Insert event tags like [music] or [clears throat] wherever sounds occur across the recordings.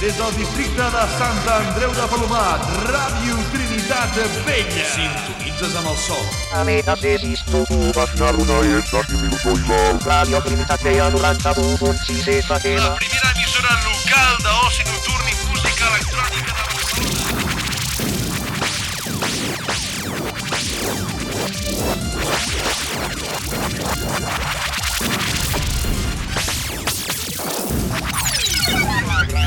Des del districte de Sant Andreu de Palomar, Ràdio Trinitat Vella. Sintonitzes amb el sol. Radio Trinitat Vella 91.6 FM. La primera emissora local d'oci nocturn i música electrònica de Barcelona.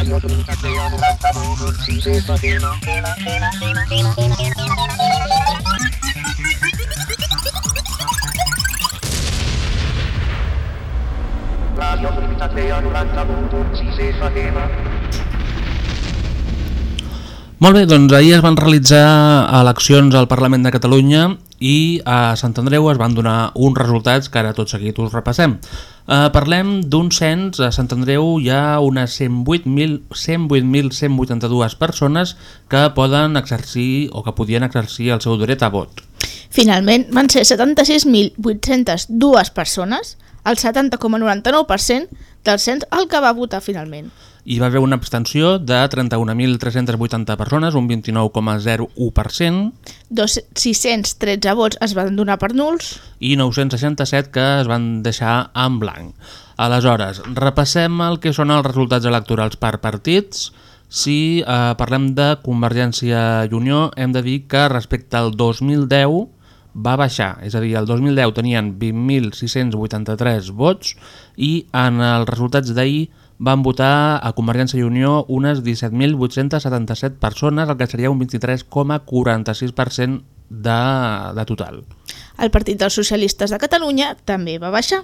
Radio Trinitat Vella 91.6 FM. Radio Trinitat Vella 91.6 FM. Molt bé, doncs ahir es van realitzar eleccions al Parlament de Catalunya i a Sant Andreu es van donar uns resultats que ara tot seguit us repassem. Eh, parlem d'un cens, a Sant Andreu hi ha unes 108.182 108 persones que poden exercir o que podien exercir el seu dret a vot. Finalment, van ser 76.802 persones, el 70,99% del cens el que va votar finalment. Hi va haver una abstenció de 31.380 persones, un 29,01%, Dos, 613 vots es van donar per nuls, i 967 que es van deixar en blanc. Aleshores, repassem el que són els resultats electorals per partits. Si eh, parlem de Convergència i Unió, hem de dir que respecte al 2010 va baixar, és a dir, el 2010 tenien 20.683 vots i en els resultats d'ahir van votar a Convergència i Unió unes 17.877 persones, el que seria un 23,46% de, de total. el Partit dels Socialistes de Catalunya també va baixar.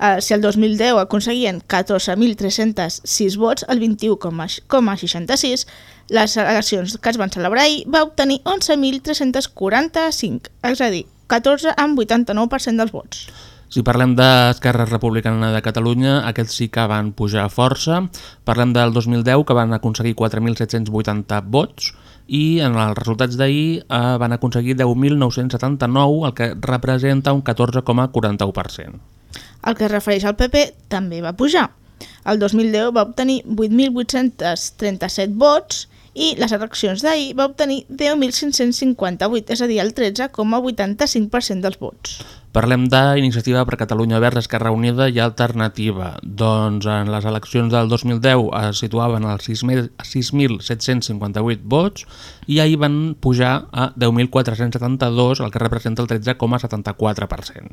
Eh, si el 2010 aconseguien 14.306 vots, el 21,66, les eleccions que es van celebrar ahir va obtenir 11.345, és a dir, 14 amb 89% dels vots. Si parlem d'Esquerra Republicana de Catalunya, aquests sí que van pujar força. Parlem del 2010, que van aconseguir 4.780 vots, i en els resultats d'ahir eh, van aconseguir 10.979, el que representa un 14,41%. El que es refereix al PP també va pujar. El 2010 va obtenir 8.837 vots i les eleccions d'ahir va obtenir 10.558, és a dir, el 13,85% dels vots. Parlem d'Iniciativa per Catalunya Verds, Esquerra Unida i Alternativa. Doncs en les eleccions del 2010 es situaven als 6.000 6.758 vots i ahir van pujar a 10.472, el que representa el 13,74%.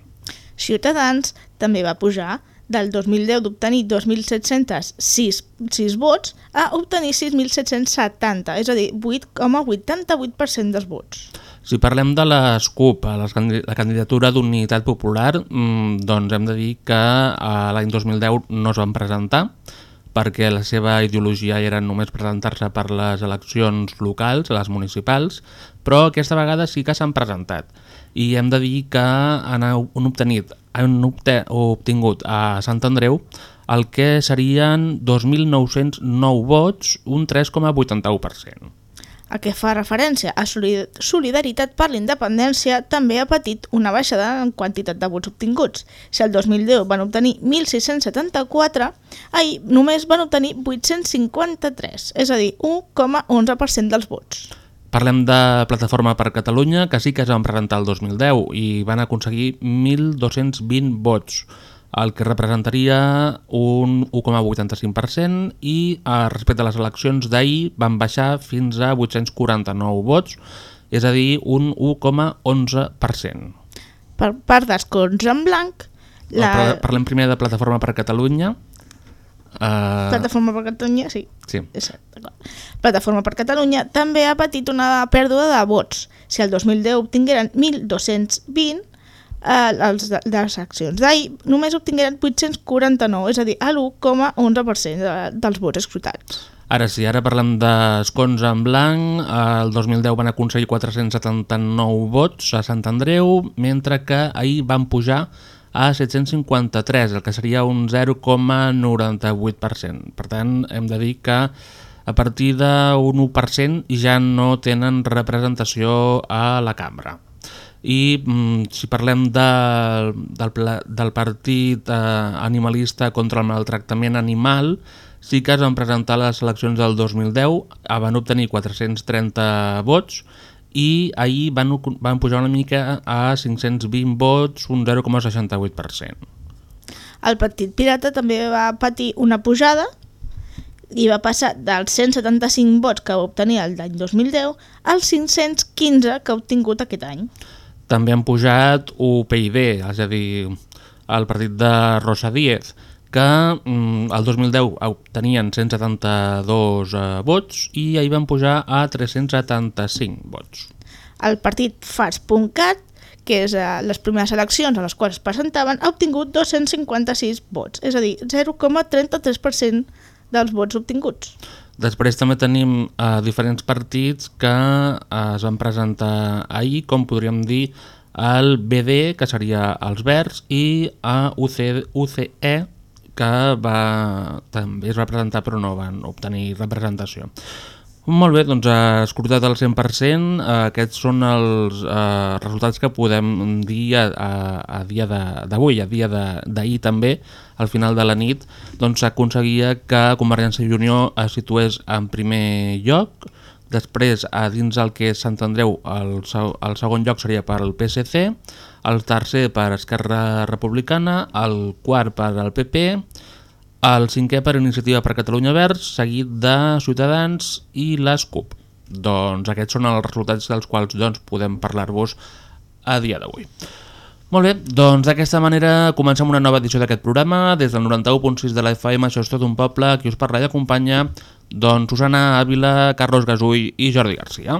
Ciutadans també va pujar del 2010 d'obtenir 2.706 6 vots a obtenir 6.770, és a dir, 8,88% dels vots. Si parlem de les CUP, a les candi- la candidatura d'Unitat Popular, mm, doncs hem de dir que a l'any 2010 no es van presentar perquè la seva ideologia era només presentar-se per les eleccions locals, les municipals, però aquesta vegada sí que s'han presentat. I hem de dir que han, obtenit, han obtingut a Sant Andreu el que serien 2.909 vots, un 3,81%. El que fa referència a Solid- Solidaritat per la Independència també ha patit una baixada en quantitat de vots obtinguts. Si el 2010 van obtenir 1.674, ahir només van obtenir 853, és a dir, 1,11% dels vots. Parlem de Plataforma per Catalunya, que sí que es van presentar el 2010 i van aconseguir 1.220 vots, el que representaria un 1,85% i eh, respecte a les eleccions d'ahir van baixar fins a 849 vots, és a dir, un 1,11%. Per part d'escons en blanc, La... Parlem primer de Plataforma per Catalunya. Uh, Plataforma per Catalunya, sí, Sí. d'acord. Plataforma per Catalunya també ha patit una pèrdua de vots. Si el 2010 obtingueren 1.220, eh, els de, les accions d'ahir només obtingueren 849, és a dir, l'1,11% de, dels vots escrutats. Ara sí, ara parlem d'escons en blanc. El 2010 van aconseguir 479 vots a Sant Andreu, mentre que ahir van pujar a 753, el que seria un 0,98%. Per tant, hem de dir que a partir d'un 1% ja no tenen representació a la cambra. I mm, si parlem de, del, del partit eh, animalista contra el maltractament animal, sí que es van presentar les eleccions del 2010, eh, van obtenir 430 vots i ahir van, van pujar una mica a 520 vots, un 0,68%. El Partit Pirata també va patir una pujada i va passar dels 175 vots que va obtenir l'any 2010 als 515 que ha obtingut aquest any. També han pujat UPyD, és a dir, el partit de Rosa Díez, que mm, el 2010 obtenien 172 eh, vots i ahir van pujar a 375 vots. El partit Fars.cat, que és a les primeres eleccions a les quals es presentaven, ha obtingut 256 vots, és a dir, 0,33% dels vots obtinguts. Després també tenim eh, diferents partits que eh, es van presentar ahir, com podríem dir el BD, que seria els Verds, i a UC, UCE, que va, també es va presentar però no van obtenir representació. Molt bé, doncs ha escrutat el 100%, eh, aquests són els eh, resultats que podem dir a, a, a dia d'avui, a dia d'ahir també, al final de la nit, doncs s'aconseguia que Convergència i Unió es situés en primer lloc, després a dins el que Andreu el, el segon lloc seria per al PSC, el tercer per Esquerra Republicana, el quart per al PP, el cinquè per Iniciativa per Catalunya Verds, seguit de Ciutadans i les CUP. Doncs aquests són els resultats dels quals doncs, podem parlar-vos a dia d'avui. Molt bé, doncs d'aquesta manera comencem una nova edició d'aquest programa. Des del 91.6 de la FM, això és tot un poble, qui us parla i acompanya, doncs Susana Ávila, Carlos Gasull i Jordi Garcia.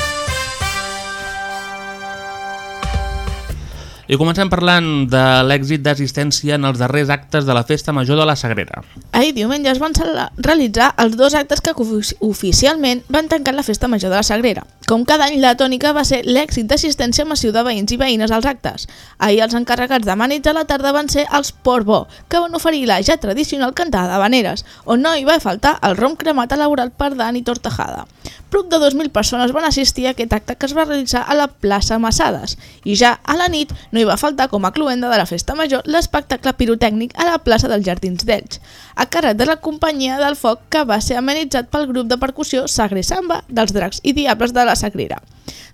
I comencem parlant de l'èxit d'assistència en els darrers actes de la Festa Major de la Sagrera. Ahir diumenge es van realitzar els dos actes que ofi- oficialment van tancar la Festa Major de la Sagrera. Com cada any, la tònica va ser l'èxit d'assistència massiu de veïns i veïnes als actes. Ahir els encarregats de mànits a la tarda van ser els Portbó, que van oferir la ja tradicional cantada d'habaneres, on no hi va faltar el rom cremat elaborat per Dani Tortajada. Prop de 2.000 persones van assistir a aquest acte que es va realitzar a la plaça Massades i ja a la nit no hi va faltar com a cluenda de la festa major l'espectacle pirotècnic a la plaça dels Jardins d'Elx, a càrrec de la companyia del foc que va ser amenitzat pel grup de percussió Sagre Samba dels Dracs i Diables de la Sagrera.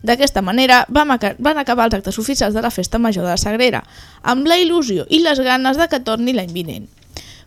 D'aquesta manera van acabar els actes oficials de la festa major de la Sagrera, amb la il·lusió i les ganes de que torni l'any vinent.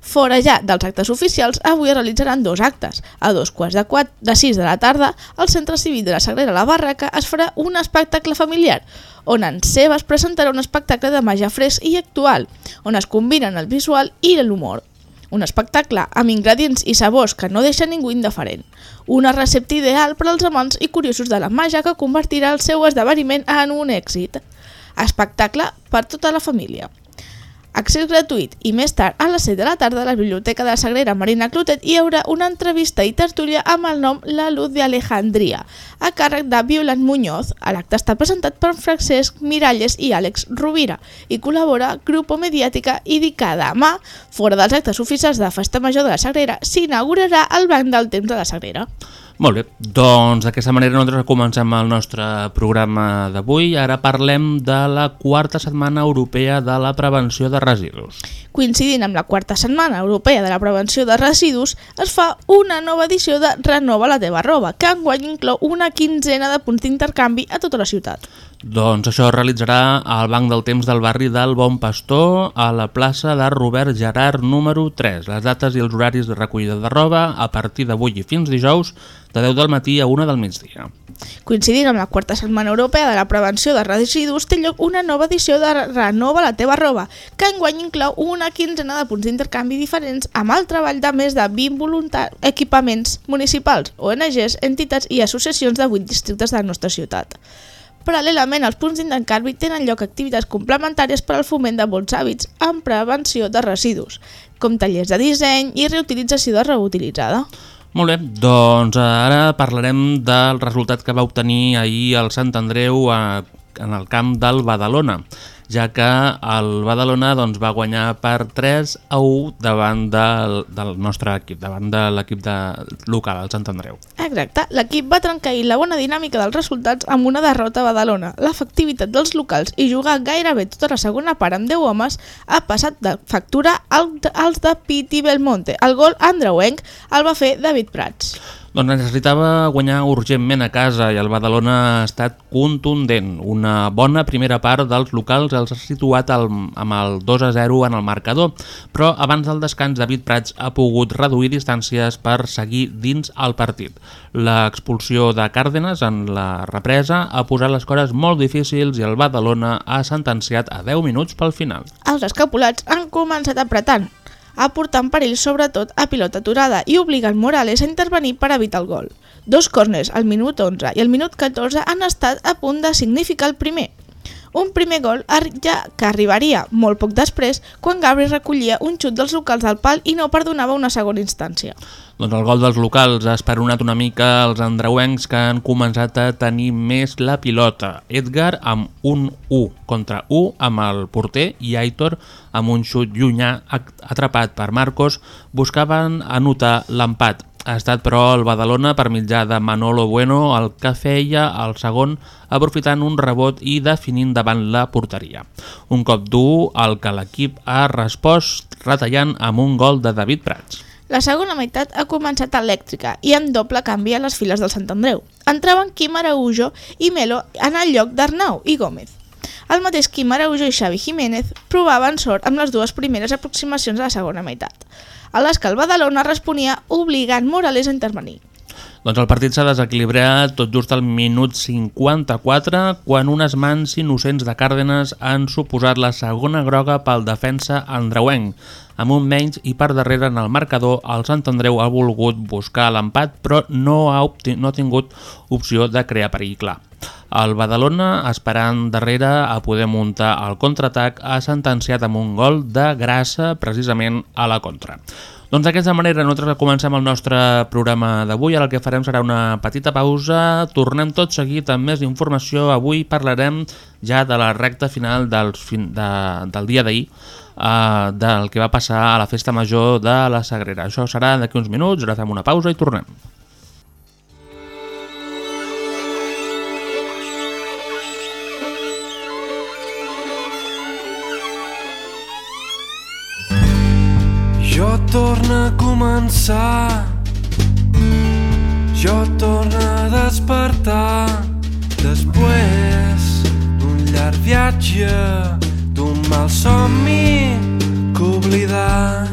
Fora ja dels actes oficials, avui es realitzaran dos actes. A dos quarts de, quat, de sis de la tarda, al Centre Civil de la Sagrera La Barraca es farà un espectacle familiar, on en Seba es presentarà un espectacle de màgia fresc i actual, on es combinen el visual i l'humor. Un espectacle amb ingredients i sabors que no deixa ningú indiferent. Una recepta ideal per als amants i curiosos de la màgia que convertirà el seu esdeveniment en un èxit. Espectacle per tota la família. Accés gratuït i més tard a les 7 de la tarda a la Biblioteca de la Sagrera Marina Clotet hi haurà una entrevista i tertúlia amb el nom La Luz de Alejandria, a càrrec de Violant Muñoz. L'acte està presentat per Francesc Miralles i Àlex Rovira i col·labora Grupo Mediàtica i di cada mà, fora dels actes oficials de Festa Major de la Sagrera, s'inaugurarà el Banc del Temps de la Sagrera. Molt bé, doncs d'aquesta manera nosaltres comencem el nostre programa d'avui. Ara parlem de la quarta setmana europea de la prevenció de residus. Coincidint amb la quarta setmana europea de la prevenció de residus, es fa una nova edició de Renova la teva roba, que enguany inclou una quinzena de punts d'intercanvi a tota la ciutat. Doncs això es realitzarà al Banc del Temps del barri del Bon Pastor a la plaça de Robert Gerard número 3. Les dates i els horaris de recollida de roba a partir d'avui i fins dijous de 10 del matí a 1 del migdia. Coincidint amb la quarta setmana europea de la prevenció de residus, té lloc una nova edició de Renova la teva roba, que enguany inclou una quinzena de punts d'intercanvi diferents amb el treball de més de 20 voluntaris, equipaments municipals, ONGs, entitats i associacions de 8 districtes de la nostra ciutat. Paral·lelament als punts d'intercanvi tenen lloc activitats complementàries per al foment de bons hàbits en prevenció de residus, com tallers de disseny i reutilització de reutilitzada. Molt bé, doncs ara parlarem del resultat que va obtenir ahir el Sant Andreu a, en el camp del Badalona, ja que el Badalona doncs, va guanyar per 3 a 1 davant del, del nostre equip, davant de l'equip de, local, el Sant Andreu. Exacte, l'equip va trencar la bona dinàmica dels resultats amb una derrota a Badalona. L'efectivitat dels locals i jugar gairebé tota la segona part amb 10 homes ha passat de factura als de Piti Belmonte. El gol andreuenc el va fer David Prats. Doncs necessitava guanyar urgentment a casa i el Badalona ha estat contundent. Una bona primera part dels locals els ha situat el, amb el 2 a 0 en el marcador, però abans del descans David Prats ha pogut reduir distàncies per seguir dins el partit. L'expulsió de Càrdenas en la represa ha posat les coses molt difícils i el Badalona ha sentenciat a 10 minuts pel final. Els escapulats han començat apretant, aportant perill sobretot a pilota aturada i obligant Morales a intervenir per evitar el gol. Dos corners al minut 11 i al minut 14 han estat a punt de significar el primer. Un primer gol ja que arribaria molt poc després quan Gabri recollia un xut dels locals del pal i no perdonava una segona instància. Doncs el gol dels locals ha esperonat una mica els andreuencs que han començat a tenir més la pilota. Edgar amb un 1 contra 1 amb el porter i Aitor amb un xut llunyà atrapat per Marcos buscaven anotar l'empat. Ha estat però el Badalona per mitjà de Manolo Bueno el que feia el segon aprofitant un rebot i definint davant la porteria. Un cop dur el que l'equip ha respost retallant amb un gol de David Prats. La segona meitat ha començat elèctrica i amb doble canvi a les files del Sant Andreu. Entraven Quim Araujo i Melo en el lloc d'Arnau i Gómez. El mateix Quim Araujo i Xavi Jiménez provaven sort amb les dues primeres aproximacions de la segona meitat a les que el Badalona responia obligant Morales a intervenir. Doncs el partit s'ha desequilibrat tot just al minut 54 quan unes mans innocents de Càrdenas han suposat la segona groga pel defensa andreuenc. Amb un menys i per darrere en el marcador, el Sant Andreu ha volgut buscar l'empat però no ha, no ha tingut opció de crear perill clar. El Badalona, esperant darrere a poder muntar el contraatac, ha sentenciat amb un gol de grassa precisament a la contra. Doncs d'aquesta manera nosaltres comencem el nostre programa d'avui. Ara el que farem serà una petita pausa. Tornem tot seguit amb més informació. Avui parlarem ja de la recta final del, de, del dia d'ahir, eh, del que va passar a la festa major de la Sagrera. Això serà d'aquí uns minuts, ara fem una pausa i tornem. Torna a començar. Jo torna a despertar Després d'un llarg viatge d'un mal somni que oblidar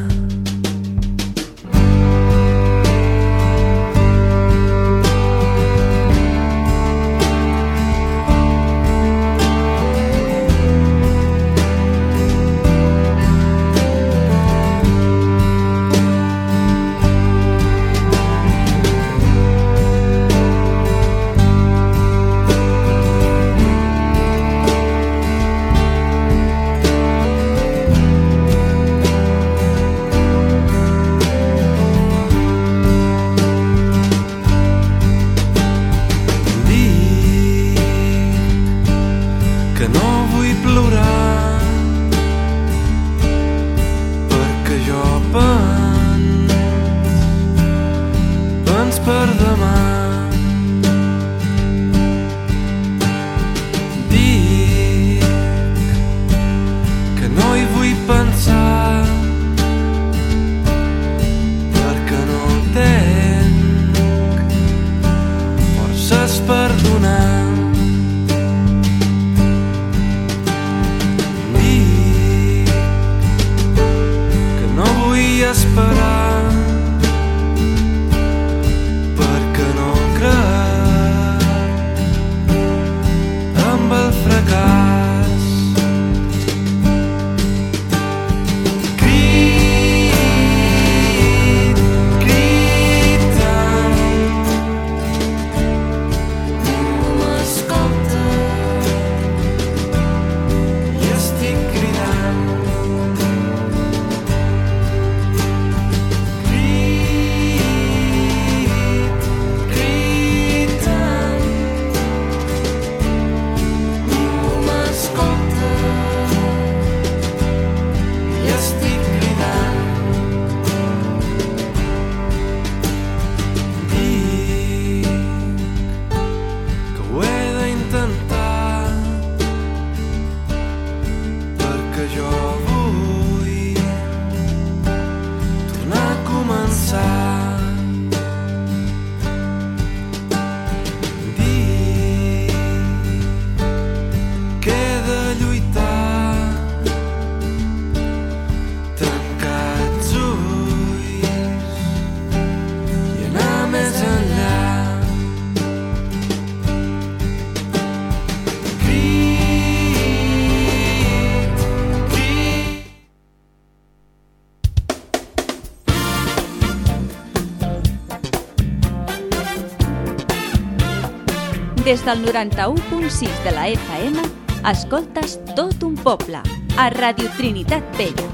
Des del 91.6 de la FM, escoltes tot un poble, a Radio Trinitat Vella.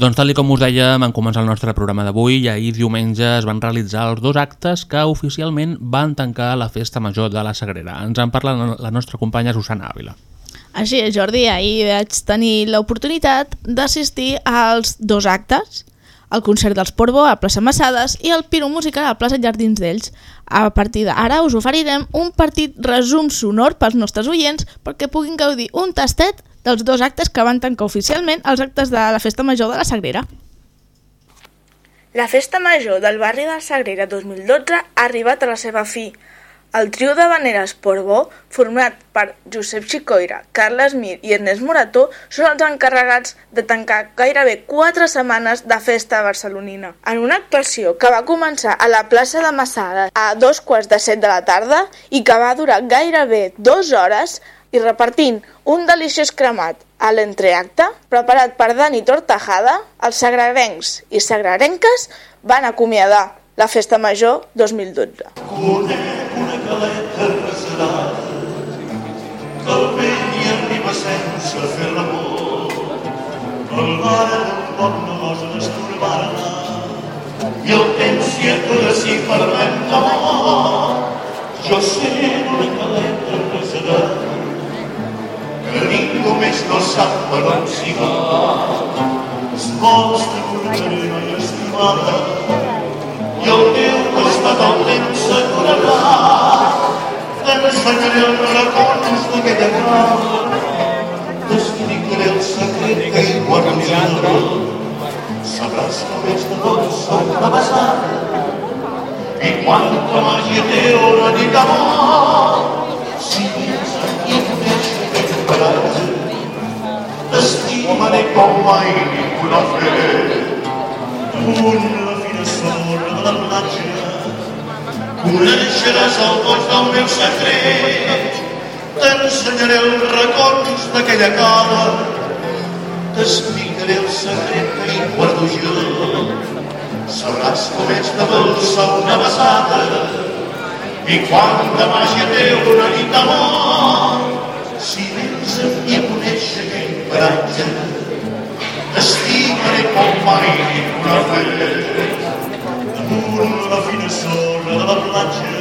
Doncs tal i com us dèiem en començar el nostre programa d'avui, i ahir diumenge es van realitzar els dos actes que oficialment van tancar la Festa Major de la Sagrera. Ens en parla la nostra companya Susana Ávila. Així és, Jordi, ahir vaig tenir l'oportunitat d'assistir als dos actes, el concert dels Porbo a plaça Massades i el Piro Musical a plaça Jardins d'Ells. A partir d'ara us oferirem un partit resum sonor pels nostres oients perquè puguin gaudir un tastet dels dos actes que van tancar oficialment els actes de la Festa Major de la Sagrera. La Festa Major del barri de la Sagrera 2012 ha arribat a la seva fi. El trio de Vaneres Portbó, format per Josep Xicoira, Carles Mir i Ernest Morató, són els encarregats de tancar gairebé quatre setmanes de festa barcelonina. En una actuació que va començar a la plaça de Massada a dos quarts de set de la tarda i que va durar gairebé dues hores, i repartint un deliciós cremat a l'entreacte, preparat per Dani Tortajada, els sagrarencs i sagrarenques van acomiadar la Festa Major 2012. Conec una caleta reserada que el vent hi arriba sense fer l'amor. El del poc no gosa d'estorbar-la i el temps s'hi atura si parlem d'amor. Jo sé una caleta reserada que ningú més no sap per on s'hi va. Els mostra una noia estimada i el teu costat el temps s'aturarà. T'ensenyaré els racons d'aquella cama, t'explicaré el secret que hi guarda Sabràs que més de dolça una besada i quanta màgia té una nit d'amor. Si vens aquí a conèixer aquest paratge, t'estimaré com mai ningú no ha la platja, coneixeràs el goig del meu secret. T'ensenyaré els records d'aquella cala, t'explicaré el secret que hi guardo jo. Sabràs com és de dolça una besada i quanta màgia té una nit d'amor. Si vens amb mi a conèixer aquell paratge, t'estimaré com mai ningú ha fet. Damunt la fina sorra de la platja,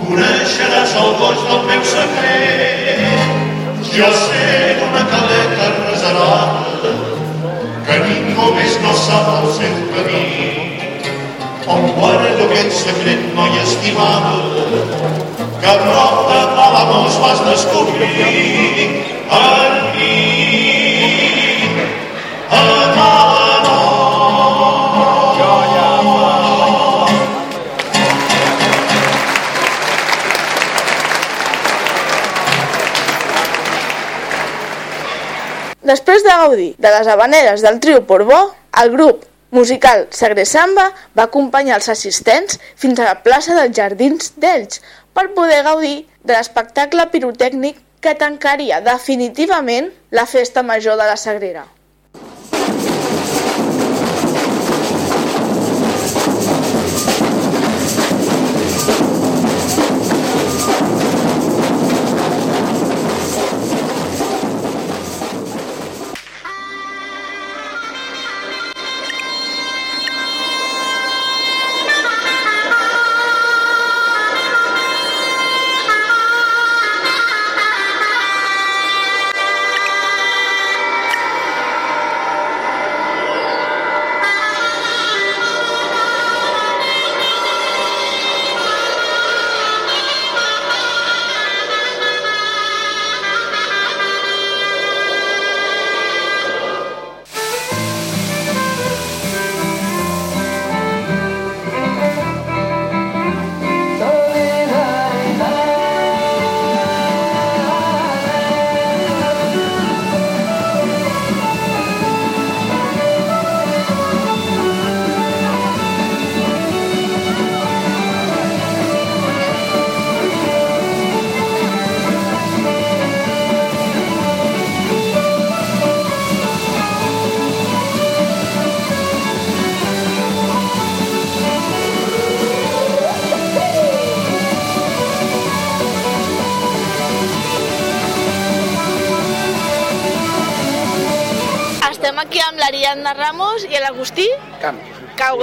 coneixeràs el goig del meu secret. Jo sé una caleta reservada que ningú més no sap el seu camí. On guardo aquest secret, noia estimada, que a prop de Palamós vas descobrir en mi. Després de gaudir de les habaneres del trio Portbó, el grup musical Sagre Samba va acompanyar els assistents fins a la plaça dels Jardins d'Ells per poder gaudir de l'espectacle pirotècnic que tancaria definitivament la festa major de la Sagrera.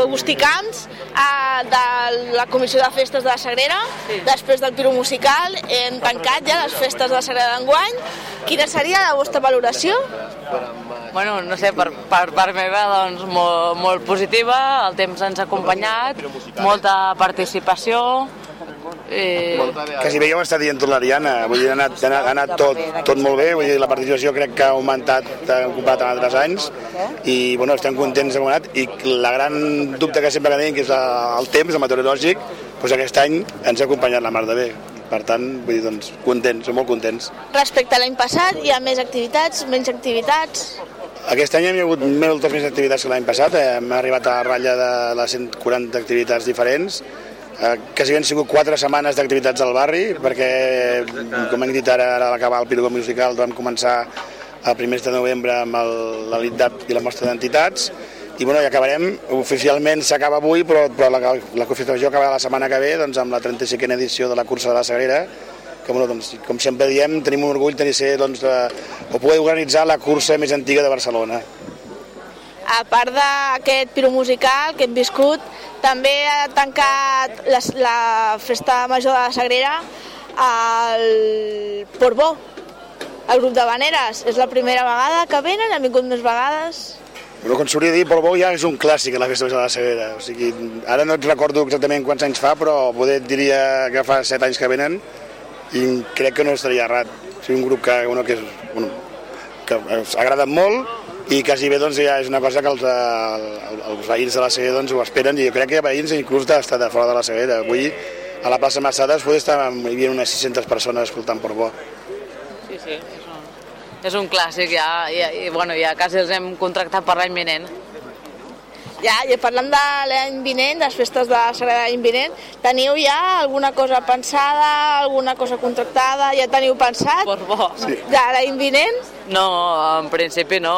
Agustí Camps, eh, de la Comissió de Festes de la Sagrera, sí. després del Piro Musical, hem tancat ja les festes de la Sagrera d'enguany. Quina seria la vostra valoració? Bueno, no sé, per, per part meva, doncs, molt, molt positiva, el temps ens ha acompanyat, molta participació, i... Quasi bé ja ho està dient tot l'Ariana, vull dir, ha anat, ha anat, ha anat tot, tot molt bé, vull dir, la participació crec que ha augmentat eh, comparat amb altres anys i bueno, estem contents de com ha anat i la gran dubte que sempre que tenim, que és el temps, el meteorològic, doncs aquest any ens ha acompanyat la mar de bé. Per tant, vull dir, doncs, contents, som molt contents. Respecte a l'any passat, hi ha més activitats, menys activitats? Aquest any hi ha hagut moltes més activitats que l'any passat, eh? hem arribat a la ratlla de les 140 activitats diferents, eh, quasi han sigut quatre setmanes d'activitats al barri, perquè, com hem dit ara, ara a l'acabar el Pirugó Musical, vam començar el primer de novembre amb el- i la mostra d'entitats, i bueno, ja acabarem, oficialment s'acaba avui, però, però la, la concentració acabarà la setmana que ve doncs, amb la 35a edició de la cursa de la Sagrera, que bueno, doncs, com sempre diem, tenim un orgull de ser, doncs, de, o poder organitzar la cursa més antiga de Barcelona. A part d'aquest piro musical que hem viscut, també ha tancat la, la festa major de la Sagrera al Portbó, el grup de Vaneres. És la primera vegada que venen, han vingut més vegades. Però com s'hauria de dir, Portbou ja és un clàssic a la festa major de la Sagrera. O sigui, ara no et recordo exactament quants anys fa, però poder diria que fa set anys que venen i crec que no estaria errat. O sigui, un grup que, bueno, que, és, bueno, que agrada molt i quasi bé doncs, ja és una cosa que els, eh, els veïns de la Sagrera doncs, ho esperen i jo crec que hi ha veïns inclús d'estar de fora de la Sagrera. Avui a la plaça Massades poder estar, hi havia unes 600 persones escoltant Portbou. Sí, sí, és un, és un clàssic ja, i, i, bueno, ja quasi els hem contractat per l'any vinent. Ja, i parlant de l'any vinent, de les festes de la Sagrada l'any vinent, teniu ja alguna cosa pensada, alguna cosa contractada, ja teniu pensat? Portbó. Sí. De l'any vinent? No, en principi no.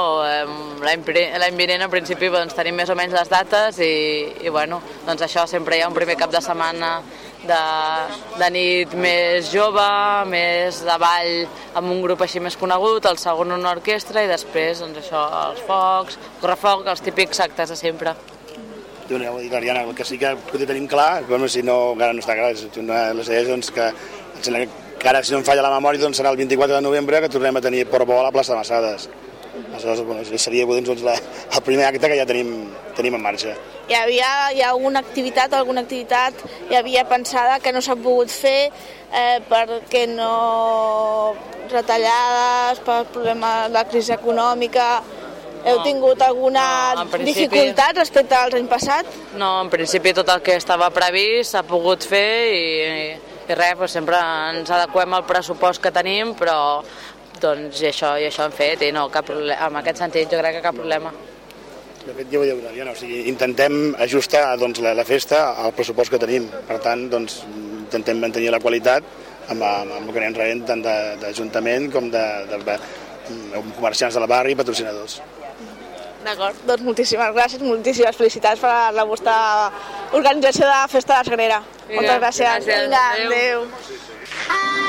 L'any vinent, en principi, doncs, tenim més o menys les dates i, i bueno, doncs això sempre hi ha un primer cap de setmana de, de nit més jove, més de ball amb un grup així més conegut, el segon una orquestra i després doncs això, els focs, correfoc, els típics actes de sempre. Nhi dir l'Ariana, el que sí que potser tenim clar, bueno, si no, encara no està clar, és una de les idees doncs, que, que ara, si no em falla la memòria, doncs serà el 24 de novembre que tornem a tenir Portbou a la plaça de Massades. Aleshores, bueno, seria doncs, la, el primer acte que ja tenim, tenim en marxa. Hi havia hi ha alguna activitat, alguna activitat hi havia pensada que no s'ha pogut fer eh, perquè no retallades, per problemes de la crisi econòmica. Heu No. tingut alguna No, principi- dificultat respecte als anys passat? No, en principi tot el que estava previst s'ha pogut fer i, i res, doncs sempre ens adequem al pressupost que tenim, però doncs i això, i això hem fet i no, cap problema, en aquest sentit jo crec que cap problema. De fet, ja ho diu l'Ariana, o sigui, intentem ajustar doncs, la, la festa al pressupost que tenim. Per tant, doncs, intentem mantenir la qualitat amb, amb, amb el que anem rebent tant de- d'Ajuntament com de, de, de, de comerciants del barri i patrocinadors. D'acord, doncs moltíssimes gràcies, moltíssimes felicitats per la vostra organització de la Festa de la Sagrera. Vinga, Moltes gràcies. gràcies, Vinga, adéu. adéu.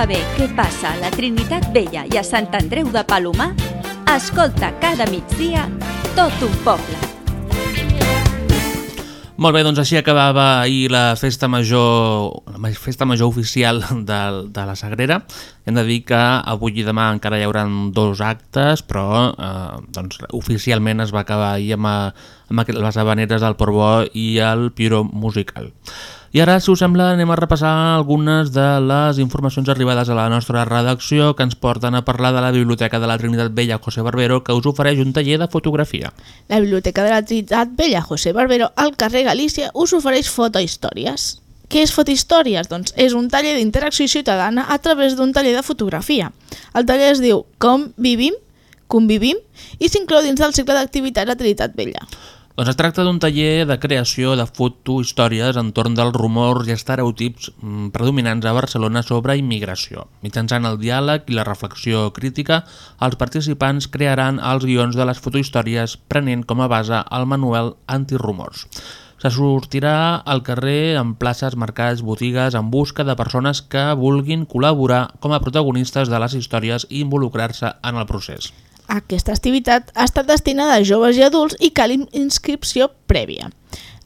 Saber què passa a la Trinitat Vella i a Sant Andreu de Palomar, escolta cada migdia tot un poble. Molt bé, doncs així acabava ahir la festa major, la festa major oficial de, de la Sagrera. Hem de dir que avui i demà encara hi haurà dos actes, però eh, doncs, oficialment es va acabar ahir amb, a- amb aqu- les habaneres del Portbó i el Piro Musical. I ara, si us sembla, anem a repassar algunes de les informacions arribades a la nostra redacció que ens porten a parlar de la Biblioteca de la Trinitat Vella José Barbero que us ofereix un taller de fotografia. La Biblioteca de la Trinitat Vella José Barbero al carrer Galícia us ofereix fotohistòries. Què és Fotohistòries? Doncs és un taller d'interacció ciutadana a través d'un taller de fotografia. El taller es diu Com vivim, convivim i s'inclou dins del cicle d'activitats a Trinitat Vella. Doncs es tracta d'un taller de creació de fotohistòries entorn dels rumors i estereotips mm, predominants a Barcelona sobre immigració. Mitjançant el diàleg i la reflexió crítica, els participants crearan els guions de les fotohistòries prenent com a base el manual antirumors. Se sortirà al carrer en places, mercats, botigues en busca de persones que vulguin col·laborar com a protagonistes de les històries i involucrar-se en el procés. Aquesta activitat ha estat destinada a joves i adults i cal in- inscripció prèvia.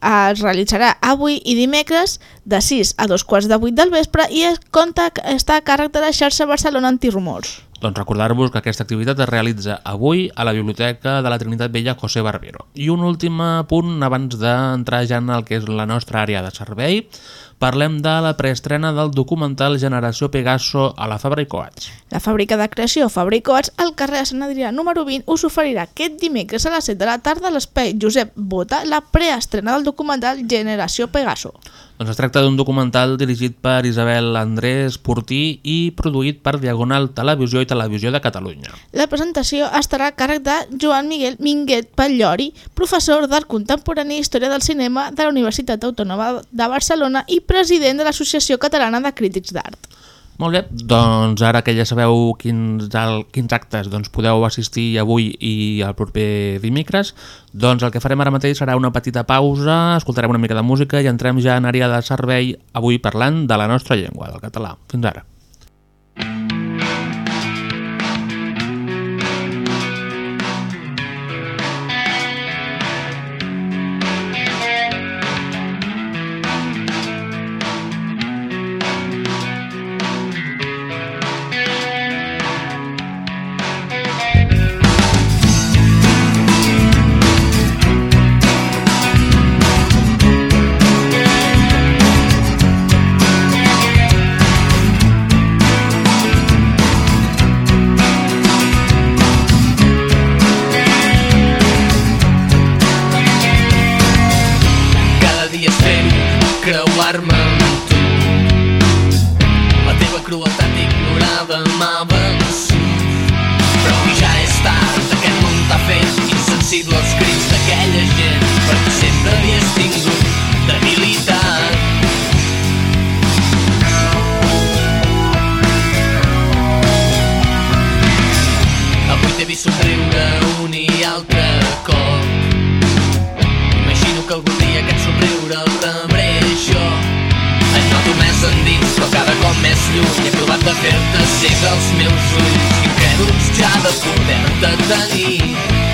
Es realitzarà avui i dimecres de 6 a 2 quarts de 8 del vespre i es compta està a càrrec de la xarxa Barcelona Antirumors. Doncs recordar-vos que aquesta activitat es realitza avui a la Biblioteca de la Trinitat Vella José Barbero. I un últim punt abans d'entrar ja en el que és la nostra àrea de servei, parlem de la preestrena del documental Generació Pegaso a la Fabra i Coats. La fàbrica de creació Fabricoats al carrer de Sant Adrià número 20 us oferirà aquest dimecres a les 7 de la tarda a l'espai Josep Bota la preestrena del documental Generació Pegaso. Doncs es tracta d'un documental dirigit per Isabel Andrés Portí i produït per Diagonal Televisió i Televisió de Catalunya. La presentació estarà a càrrec de Joan Miguel Minguet Patllori, professor d'Art Contemporani i Història del Cinema de la Universitat Autònoma de Barcelona i president de l'Associació Catalana de Crítics d'Art. Molt bé, doncs ara que ja sabeu quins, al, quins actes doncs, podeu assistir avui i el proper dimecres, doncs el que farem ara mateix serà una petita pausa, escoltarem una mica de música i entrem ja en àrea de servei avui parlant de la nostra llengua, del català. Fins ara. Creuar-me amb tu. La teva crueltat ignorada m'ha vençut. Però ja és tard, aquest món t'ha fet insensible als més lluny He provat de fer-te cega els meus ulls. Incrèduls ja de poder-te tenir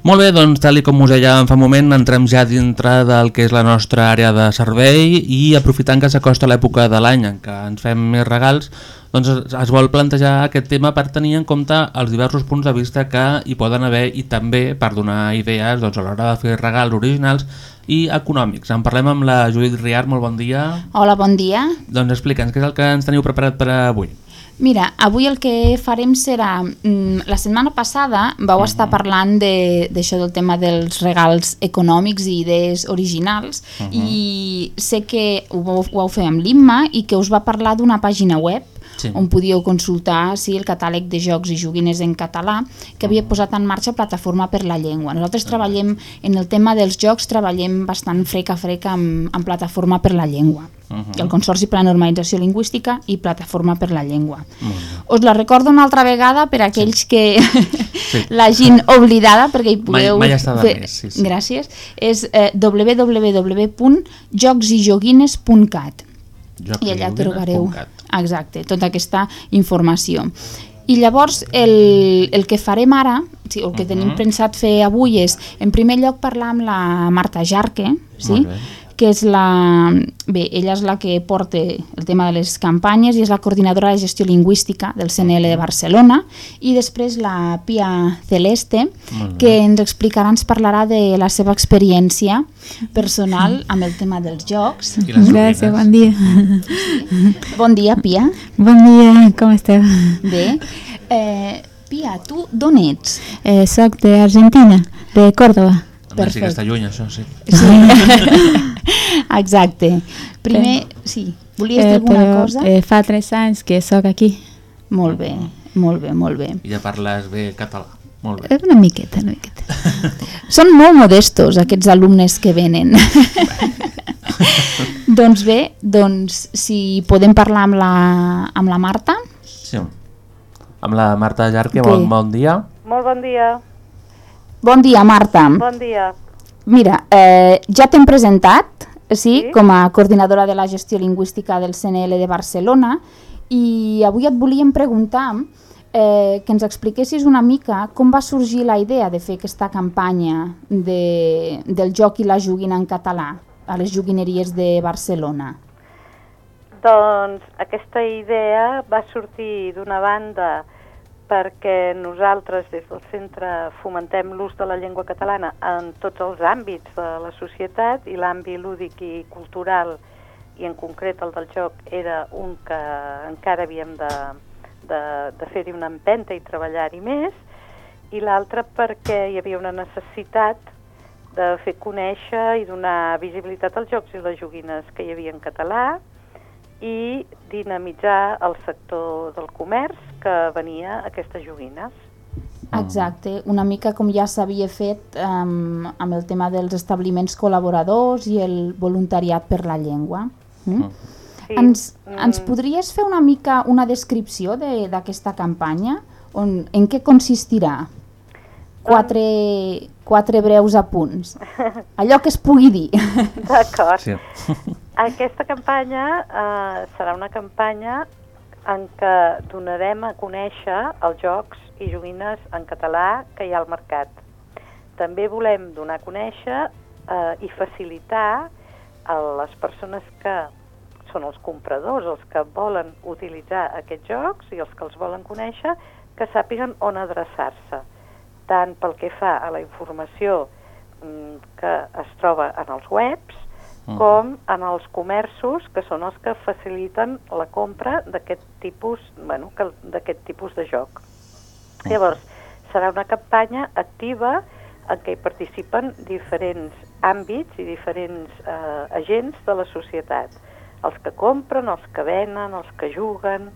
Molt bé, doncs tal i com us deia fa un moment, entrem ja dintre del que és la nostra àrea de servei i aprofitant que s'acosta l'època de l'any en què ens fem més regals, doncs es, es vol plantejar aquest tema per tenir en compte els diversos punts de vista que hi poden haver i també per donar idees doncs, a l'hora de fer regals originals i econòmics. En parlem amb la Judit Riart, molt bon dia. Hola, bon dia. Doncs explica'ns què és el que ens teniu preparat per avui. Mira, avui el que farem serà... mm, La setmana passada vau estar parlant de- d'això del tema dels regals econòmics i idees originals i sé que ho ho vau fer amb l'Imma i que us va parlar d'una pàgina web Sí. on podíeu consultar sí, el catàleg de jocs i joguines en català que havia posat en marxa Plataforma per la Llengua. Nosaltres treballem en el tema dels jocs, treballem bastant frec a frec amb, amb Plataforma per la Llengua. Mhm. el Consorci per la Normalització Lingüística i Plataforma per la Llengua. Us la recordo una altra vegada per a aquells que [laughs] l'hagin oblidada perquè hi Mai- podeu... mai està de fer- més, sí, sí. Gràcies. És eh, www.jocsijoguines.cat i allà trobareu exacte, tota aquesta informació. I llavors el, el que farem ara, sí, el que tenim Mhm. pensat fer avui és, en primer lloc, parlar amb la Marta Jarque, sí? Molt bé. Que és la... Bé, ella és la que porta el tema de les campanyes i és la coordinadora de gestió lingüística del CNL de Barcelona i després la Pia Celeste, que ens explicarà, ens parlarà de la seva experiència personal [laughs] amb el tema dels jocs. Gràcies, bon dia. Bon dia, Pia. Bon dia, com esteu? Bé. Eh, Pia, tu d'on ets? Eh, soc d'Argentina, de Córdoba. Home, sí que està lluny, això, sí. [laughs] [laughs] [laughs] Exacte. Primer, sí, volies dir Eh, alguna però, cosa? Eh, fa tres anys que sóc aquí. Molt bé, molt bé, molt bé. I ja parles bé català. Molt bé. Eh, Una miqueta, una miqueta. [laughs] Són molt modestos aquests alumnes que venen. [laughs] doncs bé, doncs si podem parlar amb la, amb la Marta. Sí. Amb la Marta Jarque, Bé. bon, bon dia. Molt bon dia. Bon dia, Marta. Bon dia. Mira, eh, ja t'hem presentat, sí, sí, com a coordinadora de la gestió lingüística del CNL de Barcelona i avui et volíem preguntar eh, que ens expliquessis una mica com va sorgir la idea de fer aquesta campanya de, del joc i la joguina en català a les joguineries de Barcelona. Doncs aquesta idea va sortir d'una banda perquè nosaltres des del centre fomentem l'ús de la llengua catalana en tots els àmbits de la societat i l'àmbit lúdic i cultural i en concret el del joc era un que encara havíem de, de, de fer-hi una empenta i treballar-hi més i l'altre perquè hi havia una necessitat de fer conèixer i donar visibilitat als jocs i les joguines que hi havia en català i dinamitzar el sector del comerç que venia a aquestes joguines. Exacte, una mica com ja s'havia fet um, amb el tema dels establiments col·laboradors i el voluntariat per la llengua. Mm? Sí, Ens, mm. ens podries fer una mica una descripció de- d'aquesta campanya? On, en què consistirà? Quatre, quatre breus apunts. Allò que es pugui dir. D'acord. Sí. Aquesta campanya eh, serà una campanya en què donarem a conèixer els jocs i joguines en català que hi ha al mercat. També volem donar a conèixer eh, i facilitar a les persones que són els compradors, els que volen utilitzar aquests jocs i els que els volen conèixer, que sàpiguen on adreçar-se, tant pel que fa a la informació mm, que es troba en els webs, Mm. com en els comerços que són els que faciliten la compra d'aquest tipus, bueno, que- d'aquest tipus de joc. Llavors, serà una campanya activa en què hi participen diferents àmbits i diferents eh, agents de la societat. Els que compren, els que venen, els que juguen.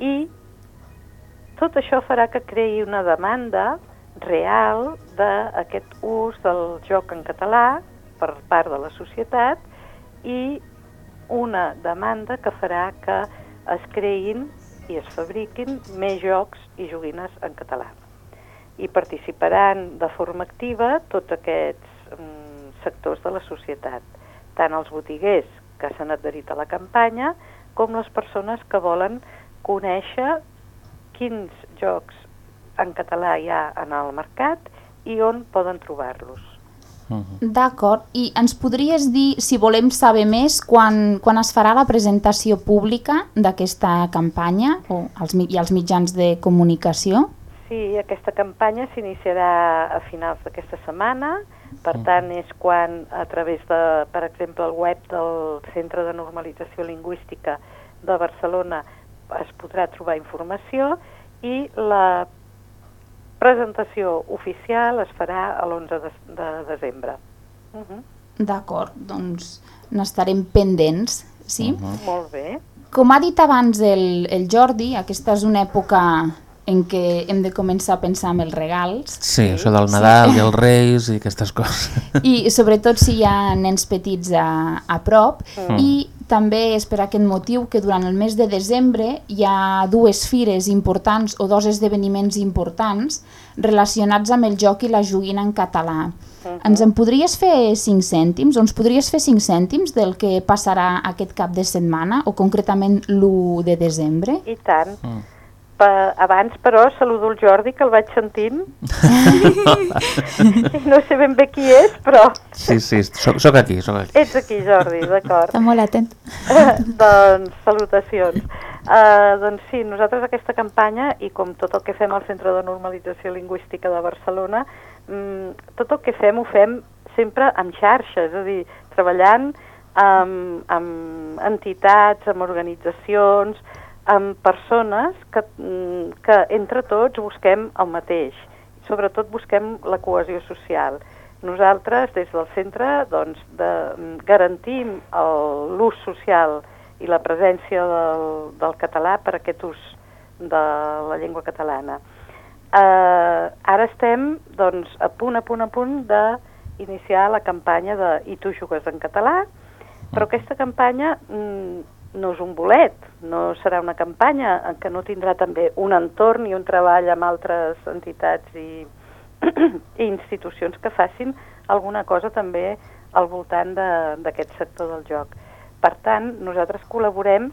I tot això farà que creï una demanda real d'aquest ús del joc en català per part de la societat i una demanda que farà que es creïn i es fabriquin més jocs i joguines en català. I participaran de forma activa tots aquests mm, sectors de la societat, tant els botiguers que s'han adherit a la campanya com les persones que volen conèixer quins jocs en català hi ha en el mercat i on poden trobar-los. D'acord, i ens podries dir, si volem saber més, quan, quan es farà la presentació pública d'aquesta campanya o els, i els mitjans de comunicació? Sí, aquesta campanya s'iniciarà a finals d'aquesta setmana, per tant és quan a través de, per exemple, el web del Centre de Normalització Lingüística de Barcelona es podrà trobar informació i la presentació oficial es farà a l'11 de, de desembre. Uh -huh. D'acord, doncs n'estarem pendents, sí? Molt bé. Com ha dit abans el, el Jordi, aquesta és una època en què hem de començar a pensar en els regals. Sí, això del Nadal i [laughs] els Reis i aquestes coses. I sobretot si hi ha nens petits a, a prop. Mm. I també és per aquest motiu que durant el mes de desembre hi ha dues fires importants o dos esdeveniments importants relacionats amb el joc i la joguina en català. Ens en podries fer 5 cèntims? O ens podries fer 5 cèntims del que passarà aquest cap de setmana o concretament l'1 de desembre? I tant. Pa, abans, però, saludo el Jordi, que el vaig sentint. [laughs] I no sé ben bé qui és, però Sí, sí, soc, soc aquí, soc aquí. ets aquí, Jordi, d'acord. Està molt atent. [laughs] doncs, salutacions. Uh, doncs sí, nosaltres aquesta campanya, i com tot el que fem al Centre de Normalització Lingüística de Barcelona, mm, tot el que fem ho fem sempre en xarxa, és a dir, treballant amb, amb entitats, amb organitzacions, amb persones que, mm, que entre tots busquem el mateix. Sobretot busquem la cohesió social. Nosaltres, des del centre, doncs, de, mm, garantim l'ús social i la presència del, del català per aquest ús de la llengua catalana. Eh, ara estem doncs, a punt, a punt, a punt d'iniciar la campanya de I tu jugues en català, però aquesta campanya mm, no és un bolet, no serà una campanya en què no tindrà també un entorn i un treball amb altres entitats i, [clears throat] i institucions que facin alguna cosa també al voltant de- d'aquest sector del joc. Per tant, nosaltres col·laborem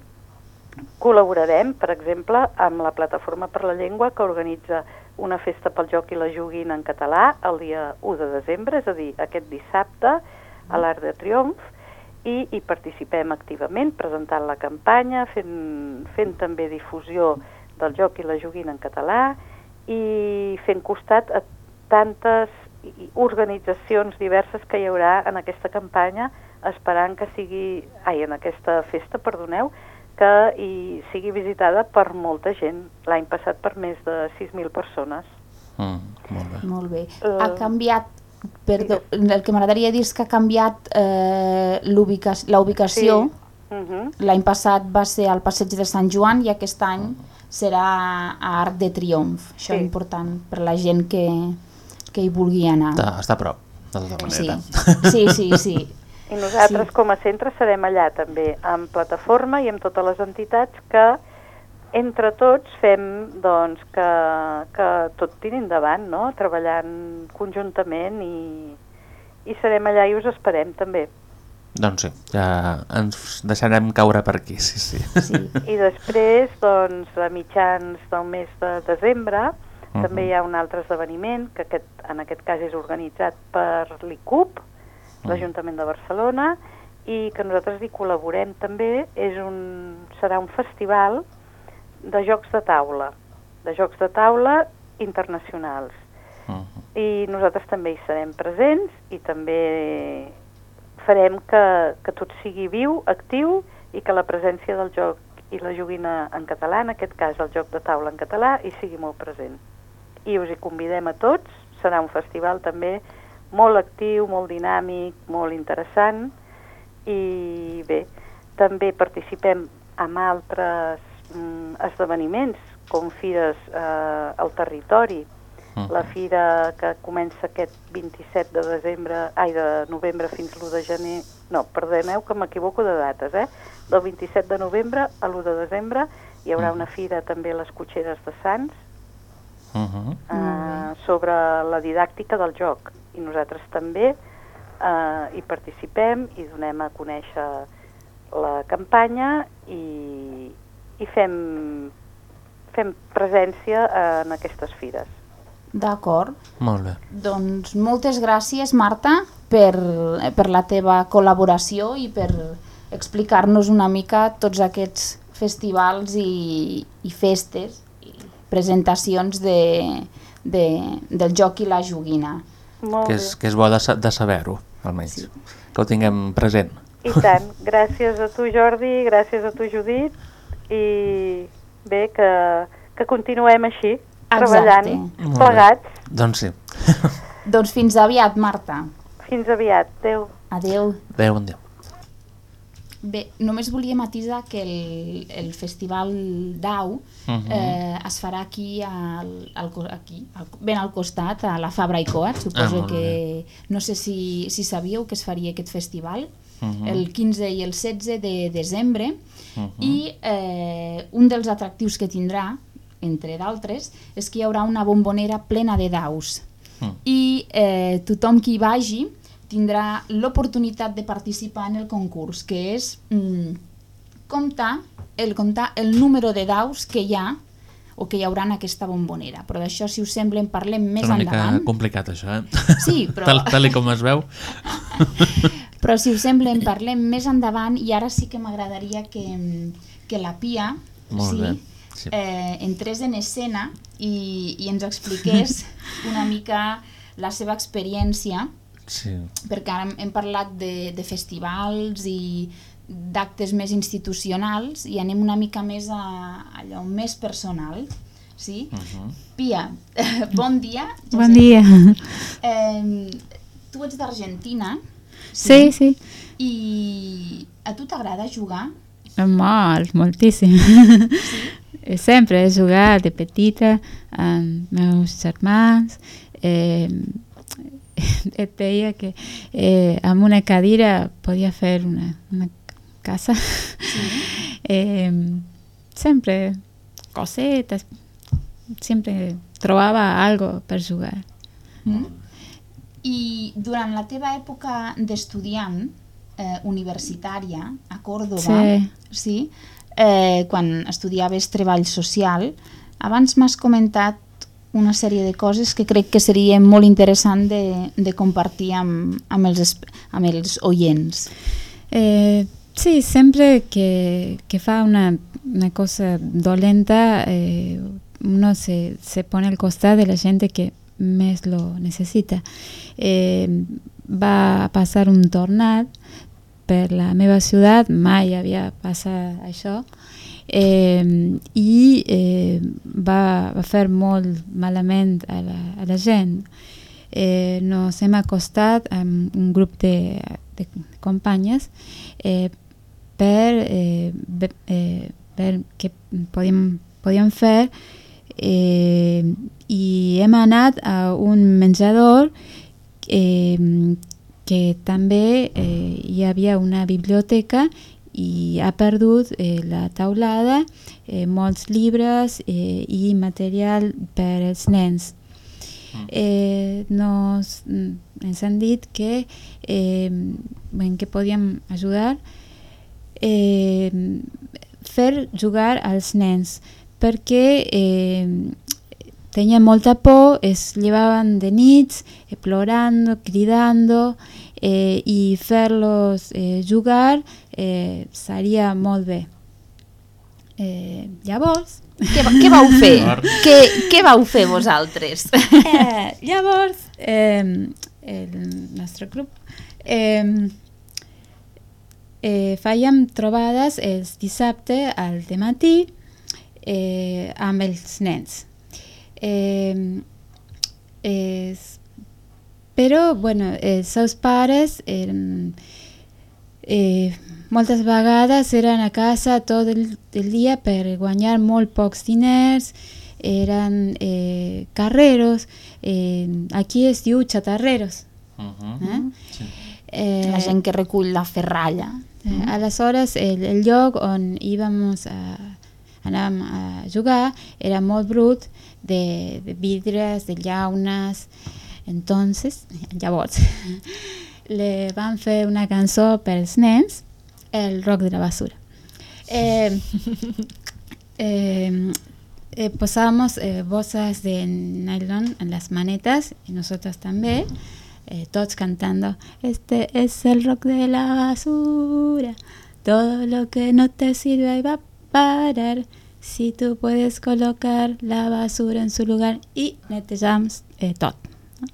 col·laborarem, per exemple, amb la Plataforma per la Llengua que organitza una festa pel joc i la joguina en català el dia 1 de desembre, és a dir, aquest dissabte a l'Arc de Triomf, i hi participem activament presentant la campanya, fent, fent també difusió del joc i la joguina en català i fent costat a tantes organitzacions diverses que hi haurà en aquesta campanya esperant que sigui, ai, en aquesta festa, perdoneu, que hi sigui visitada per molta gent. L'any passat per més de 6.000 persones. Mm, molt bé. Molt bé. Eh, Ha canviat, perdó, el que m'agradaria dir és que ha canviat eh, l'ubica- la ubicació. Uh -huh. L'any passat va ser al Passeig de Sant Joan i aquest any serà a Arc de Triomf. Això és important per la gent que, que hi vulgui anar. Està, està a prop, de tota Sí, manera. sí, sí. sí. [laughs] I nosaltres Sí. com a centre serem allà també, amb plataforma i amb totes les entitats que entre tots fem doncs, que, que tot tiri endavant, no? treballant conjuntament i, i serem allà i us esperem també. Doncs sí, ja ens deixarem caure per aquí, sí, sí. sí. I després, doncs, a mitjans del mes de desembre, Mhm. també hi ha un altre esdeveniment, que aquest, en aquest cas és organitzat per l'ICUP, l'Ajuntament de Barcelona, i que nosaltres hi col·laborem també, és un, serà un festival de jocs de taula, de jocs de taula internacionals. I nosaltres també hi serem presents i també farem que, que tot sigui viu, actiu i que la presència del joc i la joguina en català, en aquest cas el joc de taula en català, hi sigui molt present. I us hi convidem a tots, serà un festival també molt actiu, molt dinàmic, molt interessant i bé, també participem en altres esdeveniments com fires eh, al territori, la fira que comença aquest 27 de desembre, ai, de novembre fins l'1 de gener, no, perdoneu que m'equivoco de dates, eh? Del 27 de novembre a l'1 de desembre hi haurà una fira també a les Cotxeres de Sants Uh -huh. eh, sobre la didàctica del joc i nosaltres també eh, hi participem i donem a conèixer la campanya i, i fem, fem presència en aquestes fires. D'acord. Molt bé. Doncs moltes gràcies, Marta, per, per la teva col·laboració i per explicar-nos una mica tots aquests festivals i, i festes i presentacions de, de, del joc i la joguina. Molt Que és, que és bo de, de saber-ho, almenys. Sí. Que ho tinguem present. I tant, gràcies a tu Jordi, gràcies a tu Judit i bé que, que continuem així, treballant Exacte. Molt bé. plegats. Doncs sí. [laughs] Doncs fins aviat, Marta. Fins aviat, adeu. Adeu. Adéu, bon dia. Bé, només volia matisar que el, el festival DAU Mhm. eh, es farà aquí, al, al, aquí al, ben al costat, a la Fabra i Coat. Suposo Ah, molt que... No sé si, si sabíeu que es faria aquest festival Mhm. el 15 i el 16 de desembre Mhm. i eh, un dels atractius que tindrà, entre d'altres, és que hi haurà una bombonera plena de daus Mm. i eh, tothom qui hi vagi tindrà l'oportunitat de participar en el concurs, que és mm, comptar, el comptar el número de daus que hi ha o que hi haurà en aquesta bombonera. Però d'això, si us sembla, en parlem més és una mica endavant. complicat, això, eh? Sí, [laughs] però- tal, tal com es veu. [laughs] Però si us sembla, en parlem més endavant i ara sí que m'agradaria que, que la Pia Molt sí, bé, sí. Eh, entrés en escena i, i ens expliqués [laughs] una mica la seva experiència Sí. perquè ara hem, hem parlat de, de festivals i d'actes més institucionals i anem una mica més a allò més personal. Sí? Uh -huh. Pia, [laughs] bon dia. Bon dia. Eh, tu ets d'Argentina. Sí, sí. I a tu t'agrada jugar? Molt, moltíssim. [laughs] Sempre he jugat de petita amb meus germans. Eh, [laughs] et deia que eh, amb una cadira podia fer una, una casa. [laughs] eh, sempre cosetes, sempre trobava algo per jugar. Mm. I durant la teva època d'estudiant eh, universitària a Còrdoba, Sí. sí eh, quan estudiaves treball social, abans m'has comentat una sèrie de coses que crec que seria molt interessant de, de compartir amb, amb, els, amb els oients. Eh, sí, sempre que, que fa una, una cosa dolenta, eh, uno se, se pone al costat de la gente que més lo necessita. Eh, va passar un tornat per la meva ciutat, mai havia passat això, eh, i eh, va, va fer molt malament a la, a la gent. Eh, nos hem acostat amb un grup de, de companyes eh, per eh, ve, eh, ver què podíem, podíem fer eh, i hem anat a un menjador eh, que també eh, hi havia una biblioteca i ha perdut eh, la taulada, eh, molts llibres eh, i material per als nens. Eh, nos, mm, ens han dit que eh, en què podíem ajudar eh, fer jugar als nens perquè eh, tenien molta por, es llevaban de nits eh, plorando, cridando eh, i fer-los eh, jugar eh, seria molt bé. Eh, llavors... Què, va- què vau fer? què, què vau fer vosaltres? [laughs] eh, llavors, eh, el nostre grup eh, eh, fèiem trobades els dissabte al matí eh, amb els nens. Eh, es, però, bueno, els seus pares eren, eh, moltes vegades eren a casa tot el, el dia per guanyar molt pocs diners, eren eh, carreros, eh, aquí es diu xatarreros. Uh -huh. Eh? sí. Eh, La gent que recull la ferralla. Eh, aleshores, el, el lloc on íbamos a, anàvem a jugar era molt brut de, de vidres, de llaunes. Entonces, llavors, [laughs] le van fer una cançó pels nens, el rock de la basura. Eh, [laughs] eh, eh, posábamos eh, bolsas de nylon en las manetas y nosotros también, eh, todos cantando, este es el rock de la basura, todo lo que no te sirve va parar, si tú puedes colocar la basura en su lugar y netejamos eh, tot. No?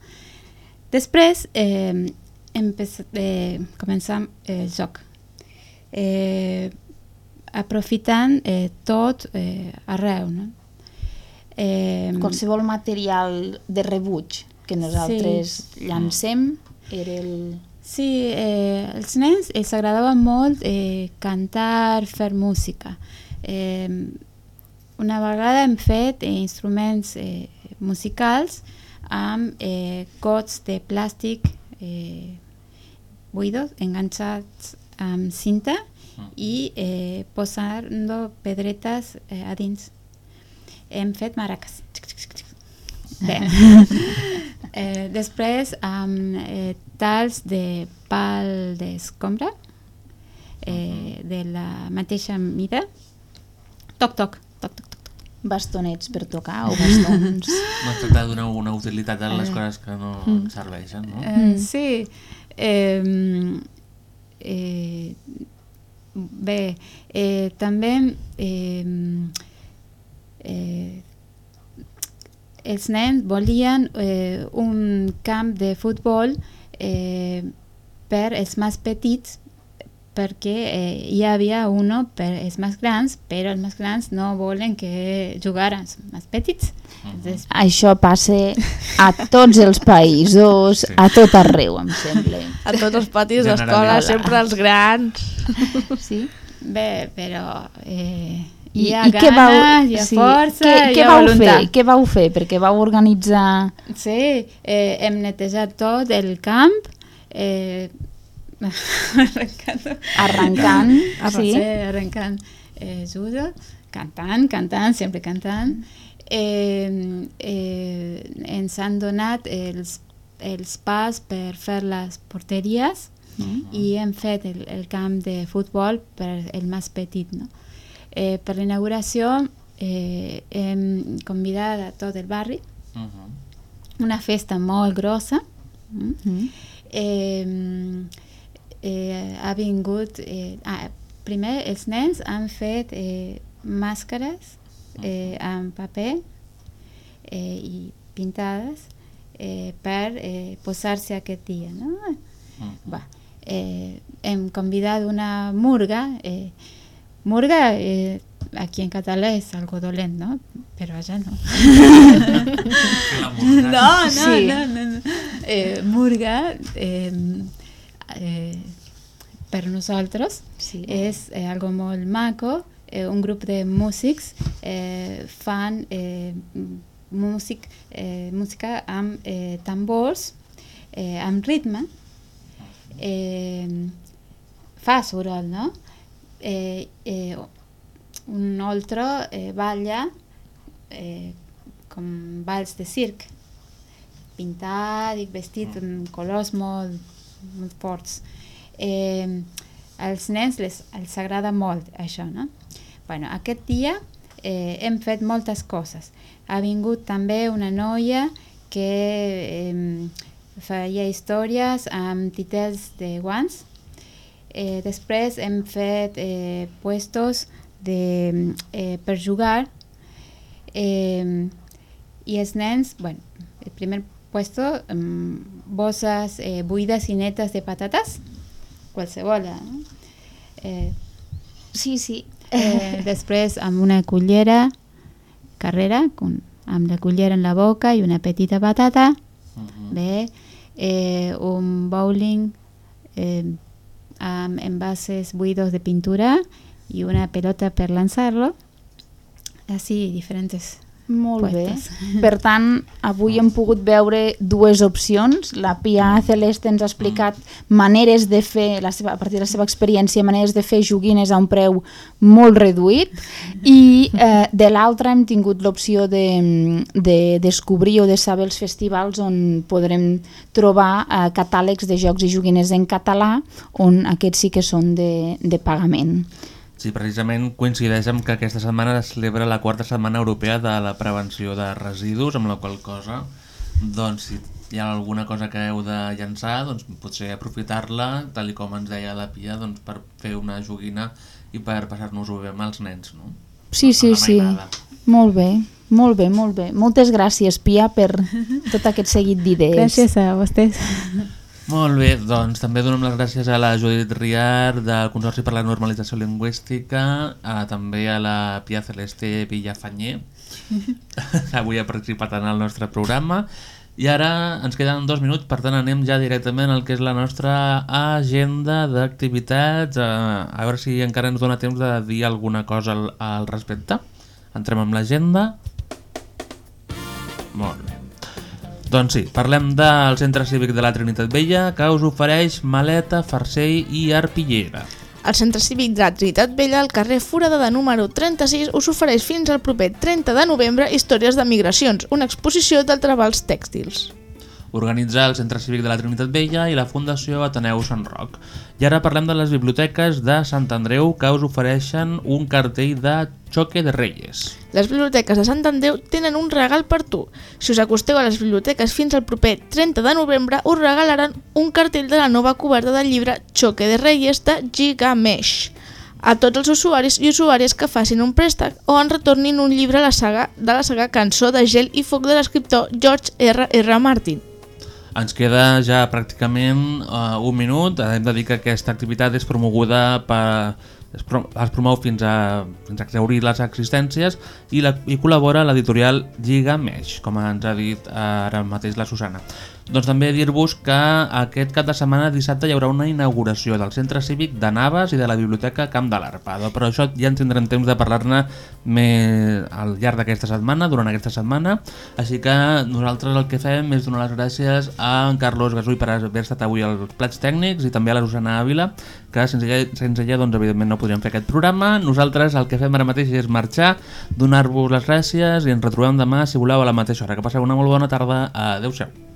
Després eh, eh, començam el joc. Eh, aprofitant eh, tot eh, arreu, no? Eh, Qualsevol material de rebuig que nosaltres Sí. llancem era el... Sí, eh, als nens els agradava molt eh, cantar, fer música. Eh, una vegada hem fet eh, instruments eh, musicals amb eh, gots de plàstic eh, buidos enganxats amb cinta i eh, posant pedretes eh, a dins. Hem fet maraques. Bé. [laughs] eh, després, amb eh, talls de pal d'escombra, eh, de la mateixa mida, toc, toc, toc, toc, toc. Bastonets per tocar o bastons. [laughs] No es tracta de donar una utilitat a les Eh. coses que no Mm. serveixen, no? Eh, sí. Eh, eh, bé, eh, també eh, eh, els nens volien eh, un camp de futbol eh, per els més petits perquè eh, hi havia uno per els més grans, però els més grans no volen que jugaren els més petits. Entonces, Això passa a tots els països, a tot arreu, em sembla. A tots els patis d'escola, sempre els grans. [laughs] Sí? Bé, però eh, I, hi ha i què vau, ganes, hi ha sí, força, què, hi què ha vau voluntat. fer? Què vau fer? Perquè vau organitzar... Sí, eh, hem netejat tot el camp, eh, arrencant, Arrencant, sí. arrencant eh, judo, cantant, cantant, sempre cantant. Eh, eh, ens han donat els, els pas per fer les porteries Mm. i hem fet el, el camp de futbol per el més petit. No? Eh, per l'inauguració eh, hem convidat a tot el barri una festa molt grossa. Mm? Eh, eh, ha vingut... Eh, ah, primer, els nens han fet eh, màscares eh, amb paper eh, i pintades eh, per eh, posar-se aquest dia. No? Va, eh, hem convidat una murga. Eh, murga eh, aquí en català és algo dolent, no? Però allà no. [laughs] no, no, Sí. no, no, no. Eh, murga eh, eh, per nosaltres Sí. és eh, algo molt maco. Eh, un grup de músics eh, fan eh, músic, eh, música amb eh, tambors, eh, amb ritme, eh, fa soroll, no? Eh, eh, un altre eh, balla eh, com balls de circ, pintat i vestit amb colors molt, molt forts. Eh, als nens les, els agrada molt això, no? Bueno, aquest dia eh, hem fet moltes coses. Ha vingut també una noia que eh, feia històries amb titels de guants. Eh, després hem fet eh, puestos de, eh, per jugar eh, i els nens, bueno, el primer puesto, um, bosses eh, buides i netes de patates, qualsevol. No? Eh, sí, sí. Eh, [laughs] després amb una cullera carrera, con, amb la cullera en la boca i una petita patata. Bé, eh, un bowling eh, amb envases buidos de pintura y una pelota per lanzarlo. Así, diferentes Molt puestos. bé. Per tant, avui hem pogut veure dues opcions. La Pia Celeste ens ha explicat maneres de fer, la seva, a partir de la seva experiència, maneres de fer joguines a un preu molt reduït i eh, de l'altra hem tingut l'opció de, de descobrir o de saber els festivals on podrem trobar eh, catàlegs de jocs i joguines en català on aquests sí que són de, de pagament. Sí, precisament coincideix amb que aquesta setmana es celebra la quarta setmana europea de la prevenció de residus, amb la qual cosa, doncs, si hi ha alguna cosa que heu de llançar, doncs potser aprofitar-la, tal i com ens deia la Pia, doncs, per fer una joguina i per passar-nos-ho bé amb els nens, no? Sí, sí, sí. Molt bé, molt bé, molt bé. Moltes gràcies, Pia, per tot aquest seguit d'idees. Gràcies a vostès. Molt bé, doncs també donem les gràcies a la Judit Riar del Consorci per la Normalització Lingüística, a, també a la Pia Celeste Villafanyer, que [laughs] avui ha participat en el nostre programa. I ara ens queden dos minuts, per tant anem ja directament al que és la nostra agenda d'activitats, a, a veure si encara ens dona temps de dir alguna cosa al, al respecte. Entrem amb l'agenda. Molt bé. Doncs sí, parlem del Centre Cívic de la Trinitat Vella que us ofereix maleta, farcell i arpillera. El Centre Cívic de la Trinitat Vella, al carrer Foradada número 36, us ofereix fins al proper 30 de novembre Històries de Migracions, una exposició de treballs tèxtils. Organitza el Centre Cívic de la Trinitat Vella i la Fundació Ateneu Sant Roc. I ara parlem de les biblioteques de Sant Andreu que us ofereixen un cartell de Choque de Reyes. Les biblioteques de Sant Andreu tenen un regal per tu. Si us acosteu a les biblioteques fins al proper 30 de novembre, us regalaran un cartell de la nova coberta del llibre Choque de Reyes de Gigamesh a tots els usuaris i usuàries que facin un préstec o en retornin un llibre a la saga de la saga Cançó de gel i foc de l'escriptor George R. R. Martin. Ens queda ja pràcticament uh, un minut. Hem de dir que aquesta activitat és promoguda per... Es, pro, es promou fins a, fins a exaurir les existències i, la, i col·labora l'editorial Giga Mesh, com ens ha dit eh, ara mateix la Susana. Doncs també dir-vos que aquest cap de setmana dissabte hi haurà una inauguració del Centre Cívic de Naves i de la Biblioteca Camp de l'Arpado, però això ja en tindrem temps de parlar-ne al llarg d'aquesta setmana, durant aquesta setmana, així que nosaltres el que fem és donar les gràcies a en Carlos Gasull per haver estat avui als plats tècnics i també a la Susana Ávila, que sense ella, sense ella doncs, evidentment no podríem fer aquest programa. Nosaltres el que fem ara mateix és marxar, donar-vos les gràcies i ens retrobem demà, si voleu, a la mateixa hora. Que passeu una molt bona tarda. Adéu-siau.